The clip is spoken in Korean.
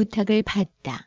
부탁을 받다.